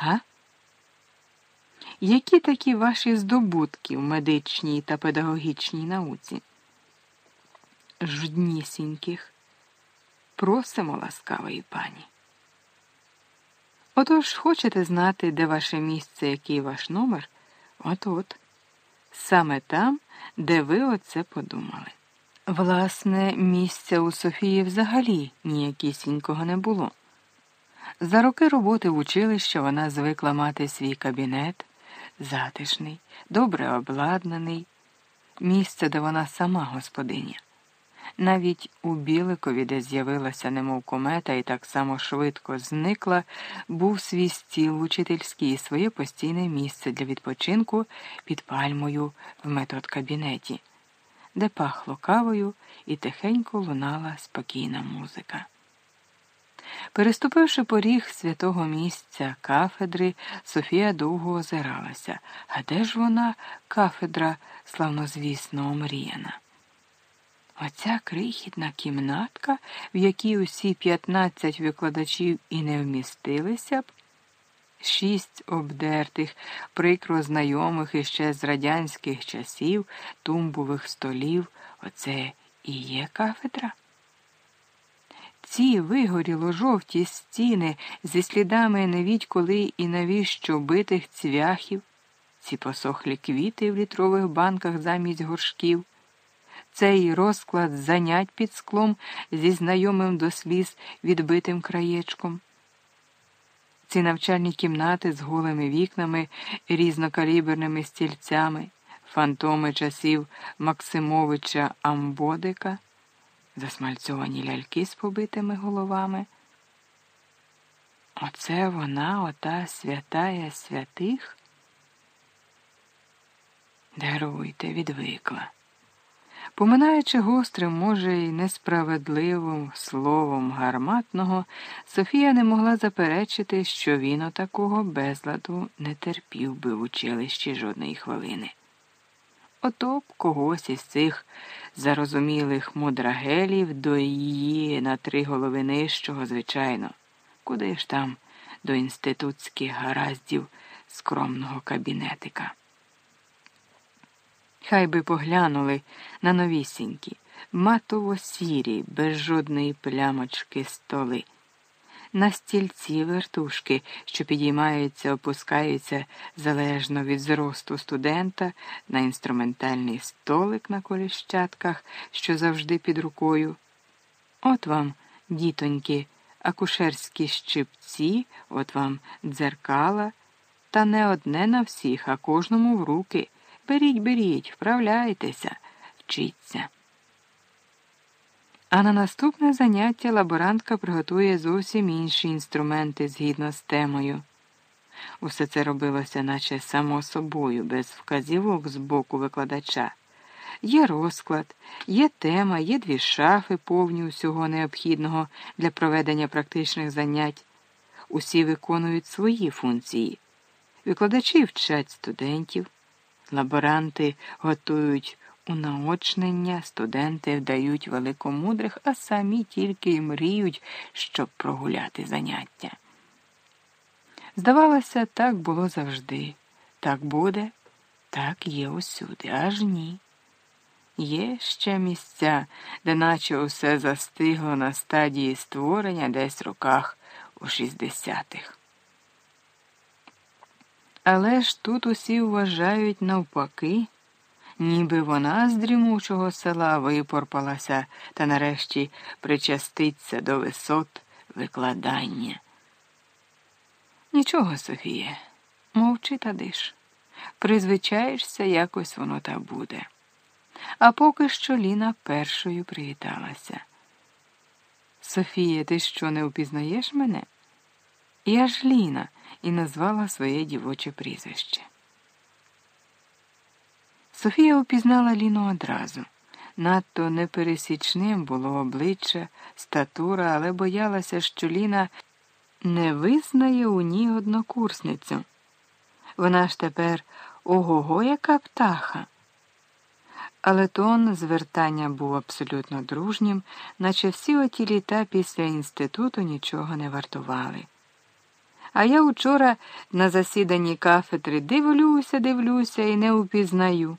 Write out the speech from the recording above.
Га? Які такі ваші здобутки в медичній та педагогічній науці? Жднісіньких. Просимо ласкавої пані. Отож, хочете знати, де ваше місце, який ваш номер? От от. Саме там, де ви оце подумали. Власне, місця у Софії взагалі ніякісінького не було. За роки роботи в училищі вона звикла мати свій кабінет, затишний, добре обладнаний, місце, де вона сама господиня. Навіть у Біликові, де з'явилася немов комета і так само швидко зникла, був свій стіл учительський і своє постійне місце для відпочинку під пальмою в метод-кабінеті, де пахло кавою і тихенько лунала спокійна музика. Переступивши поріг святого місця кафедри, Софія довго озиралася. А де ж вона, кафедра, славнозвісно омріяна? Оця крихітна кімнатка, в якій усі 15 викладачів і не вмістилися б, шість обдертих, прикро знайомих іще з радянських часів, тумбових столів, оце і є кафедра. Ці вигоріло жовті стіни зі слідами невідь коли і навіщо битих цвяхів, ці посохлі квіти в літрових банках замість горшків цей розклад занять під склом зі знайомим до сліз відбитим краєчком. Ці навчальні кімнати з голими вікнами, різнокаліберними стільцями, фантоми часів Максимовича Амбодика, засмальцьовані ляльки з побитими головами. Оце вона, ота святая святих. Даруйте, відвикла. Поминаючи гострим, може, й несправедливим словом гарматного, Софія не могла заперечити, що він отакого безладу не терпів би в училищі жодної хвилини. Ото б когось із цих зарозумілих мудрагелів до її на три голови нижчого, звичайно, куди ж там до інститутських гараздів скромного кабінетика. Хай би поглянули на новісінькі, матово сірі, без жодної плямочки столи, на стільці вертушки, що підіймаються, опускаються залежно від зросту студента, на інструментальний столик на коліщатках, що завжди під рукою. От вам, дітоньки, акушерські щипці, от вам дзеркала, та не одне на всіх, а кожному в руки. Беріть, беріть, вправляйтеся, вчіться. А на наступне заняття лаборантка приготує зовсім інші інструменти згідно з темою. Усе це робилося, наче само собою, без вказівок з боку викладача. Є розклад, є тема, є дві шафи, повні усього необхідного для проведення практичних занять. Усі виконують свої функції. Викладачі вчать студентів. Лаборанти готують унаочнення, студенти вдають великомудрих, а самі тільки й мріють, щоб прогуляти заняття. Здавалося, так було завжди. Так буде, так є усюди, аж ні. Є ще місця, де наче усе застигло на стадії створення десь в роках у 60-х. Але ж тут усі вважають навпаки, ніби вона з дрімучого села випорпалася та нарешті причаститься до висот викладання. Нічого, Софія, мовчи та диш. Призвичаєшся, якось воно та буде. А поки що Ліна першою привіталася. Софія, ти що не впізнаєш мене? Я ж Ліна і назвала своє дівоче прізвище. Софія упізнала Ліну одразу. Надто непересічним було обличчя, статура, але боялася, що Ліна не визнає у ній однокурсницю. Вона ж тепер ого го яка птаха. Але тон звертання був абсолютно дружнім, наче всі оті літа після інституту нічого не вартували. А я учора на засіданні кафедри дивлюся, дивлюся і не упізнаю.